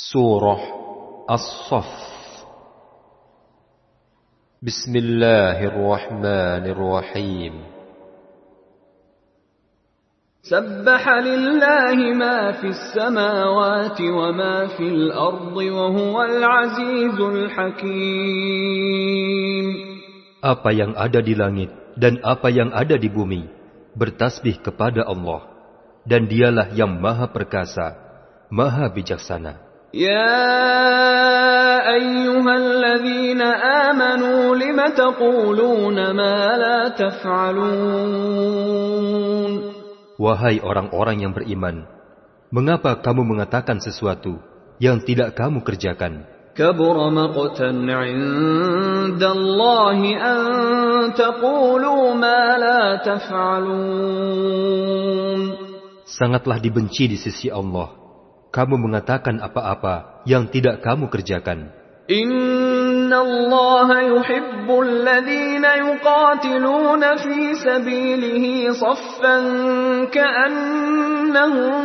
Surah As-Saff Bismillahirrahmanirrahim سبح لله ما في السماوات وما في الأرض وهو العزيز الحكيم Apa yang ada di langit dan apa yang ada di bumi bertasbih kepada Allah dan dialah yang maha perkasa, maha bijaksana. يا أيها الذين آمنوا لم تقولون ما لا تفعلون Wahai orang-orang yang beriman, mengapa kamu mengatakan sesuatu yang tidak kamu kerjakan? كبر مقتا عند الله أن تقولوا ما لا تفعلون Sangatlah dibenci di sisi Allah. kamu mengatakan apa-apa yang tidak kamu kerjakan. Inna Allah yuhibbul yuqatiluna fi sabilihi saffan ka'annahum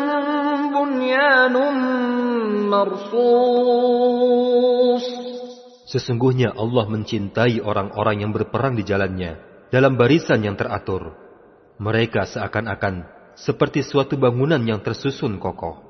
bunyanun marsus. Sesungguhnya Allah mencintai orang-orang yang berperang di jalannya dalam barisan yang teratur. Mereka seakan-akan seperti suatu bangunan yang tersusun kokoh.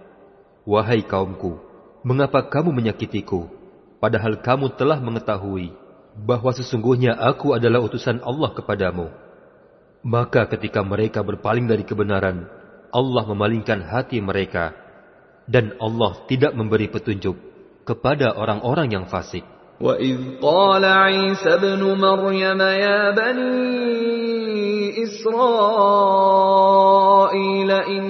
Wahai kaumku, mengapa kamu menyakitiku, padahal kamu telah mengetahui bahwa sesungguhnya aku adalah utusan Allah kepadamu. Maka ketika mereka berpaling dari kebenaran, Allah memalingkan hati mereka, dan Allah tidak memberi petunjuk kepada orang-orang yang fasik. وإذ قال عيسى ابن مريم يا بني إسرائيل إني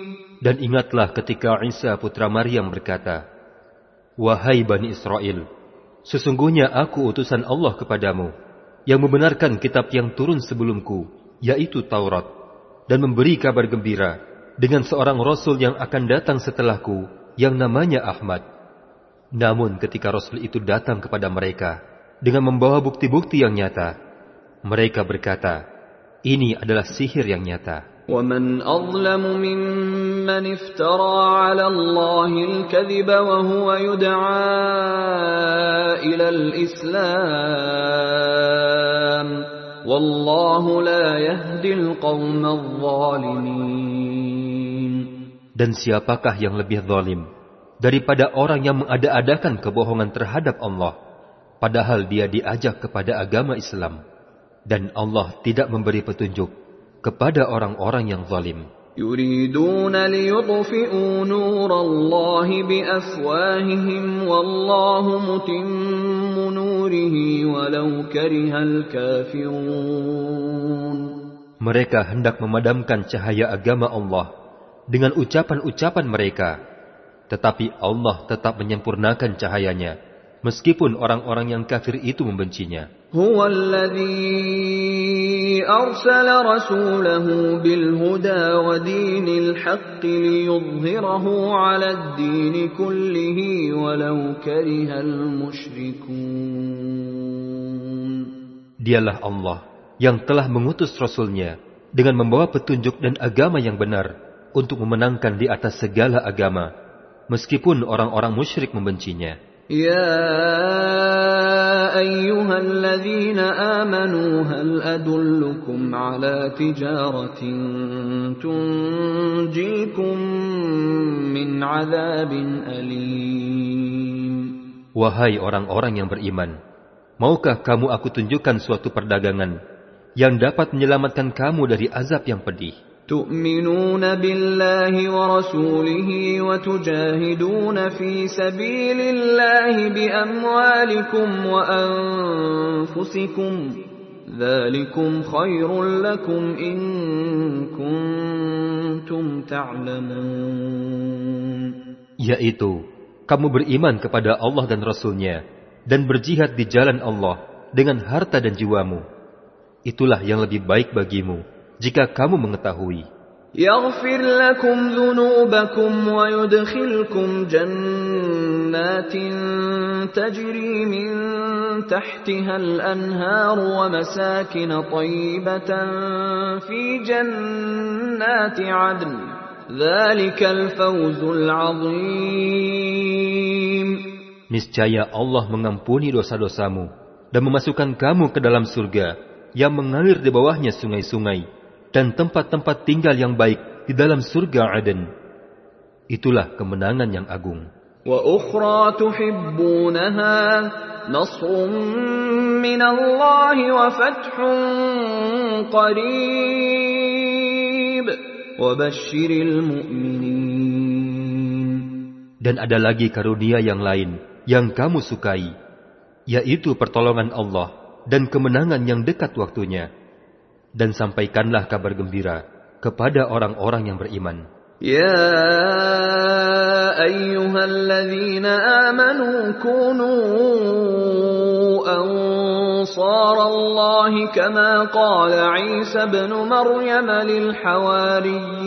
Dan ingatlah ketika Isa putra Maryam berkata, Wahai Bani Israel, sesungguhnya aku utusan Allah kepadamu, yang membenarkan kitab yang turun sebelumku, yaitu Taurat, dan memberi kabar gembira dengan seorang Rasul yang akan datang setelahku, yang namanya Ahmad. Namun ketika Rasul itu datang kepada mereka dengan membawa bukti-bukti yang nyata, mereka berkata, ini adalah sihir yang nyata. ومن أظلم ممن افترى على الله الكذب وهو يدعى إلى الإسلام والله لا يهدي القوم الظالمين Dan siapakah yang lebih zalim daripada orang yang mengada-adakan kebohongan terhadap Allah, padahal dia diajak kepada agama Islam, dan Allah tidak memberi petunjuk kepada orang-orang yang zalim. يريدون ليطفئوا نور الله بأفواههم والله متم نوره ولو كره الكافرون Mereka hendak memadamkan cahaya agama Allah dengan ucapan-ucapan mereka, tetapi Allah tetap menyempurnakan cahayanya, meskipun orang-orang yang kafir itu membencinya. هو الذي أرسل رسوله بالهدى ودين الحق ليظهره على الدين كله ولو كره المشركون Dialah Allah yang telah mengutus Rasulnya dengan membawa petunjuk dan agama yang benar untuk memenangkan di atas segala agama, meskipun orang-orang musyrik membencinya. يا أيها الذين آمنوا هل أدلكم على تجارة تنجيكم من عذاب أليم Wahai orang-orang yang beriman, maukah kamu aku tunjukkan suatu perdagangan yang dapat menyelamatkan kamu dari azab yang pedih? تؤمنون بالله ورسوله وتجاهدون في سبيل الله بأموالكم وأنفسكم ذلكم خير لكم إن كنتم تعلمون Yaitu, kamu beriman kepada Allah dan Rasulnya dan berjihad di jalan Allah dengan harta dan jiwamu. Itulah yang lebih baik bagimu jika kamu mengetahui. يغفر لكم ذنوبكم ويدخلكم جنات تجري من تحتها الأنهار ومساكن طيبة في جنات عدن ذلك الفوز العظيم Niscaya Allah mengampuni dosa-dosamu dan memasukkan kamu ke dalam surga yang mengalir di bawahnya sungai-sungai dan tempat-tempat tinggal yang baik di dalam surga Aden. Itulah kemenangan yang agung. وأخرى تحبونها نصر من الله وفتح قريب وبشر المؤمنين Dan ada lagi karunia yang lain yang kamu sukai, yaitu pertolongan Allah dan kemenangan yang dekat waktunya. Dan sampaikanlah kabar gembira kepada orang-orang yang beriman. يا أيها الذين آمنوا كونوا أنصار الله كما قال عيسى ابن مريم للحواريين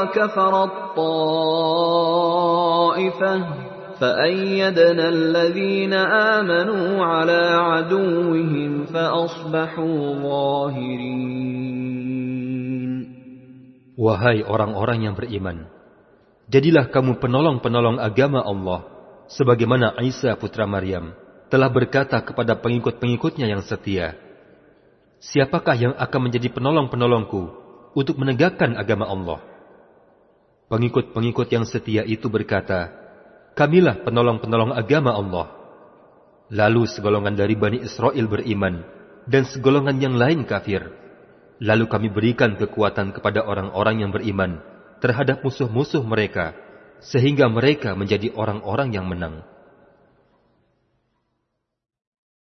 وكفرت طائفة فأيدنا الذين آمنوا على عدوهم فأصبحوا ظاهرين Wahai orang-orang yang beriman, jadilah kamu penolong-penolong agama Allah, sebagaimana Isa putra Maryam telah berkata kepada pengikut-pengikutnya yang setia, Siapakah yang akan menjadi penolong-penolongku untuk menegakkan agama Allah? Pengikut-pengikut yang setia itu berkata, Kamilah penolong-penolong agama Allah. Lalu segolongan dari Bani Israel beriman, dan segolongan yang lain kafir. Lalu kami berikan kekuatan kepada orang-orang yang beriman terhadap musuh-musuh mereka, sehingga mereka menjadi orang-orang yang menang.